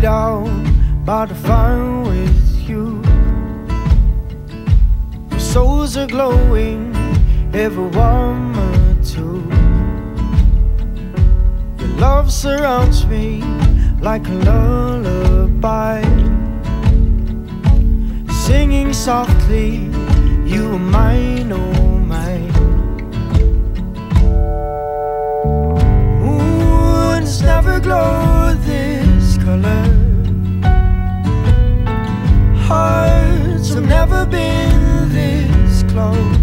by the fire with you. Your souls are glowing, every warm or two. Your love surrounds me like a lullaby. Singing softly, never been this close.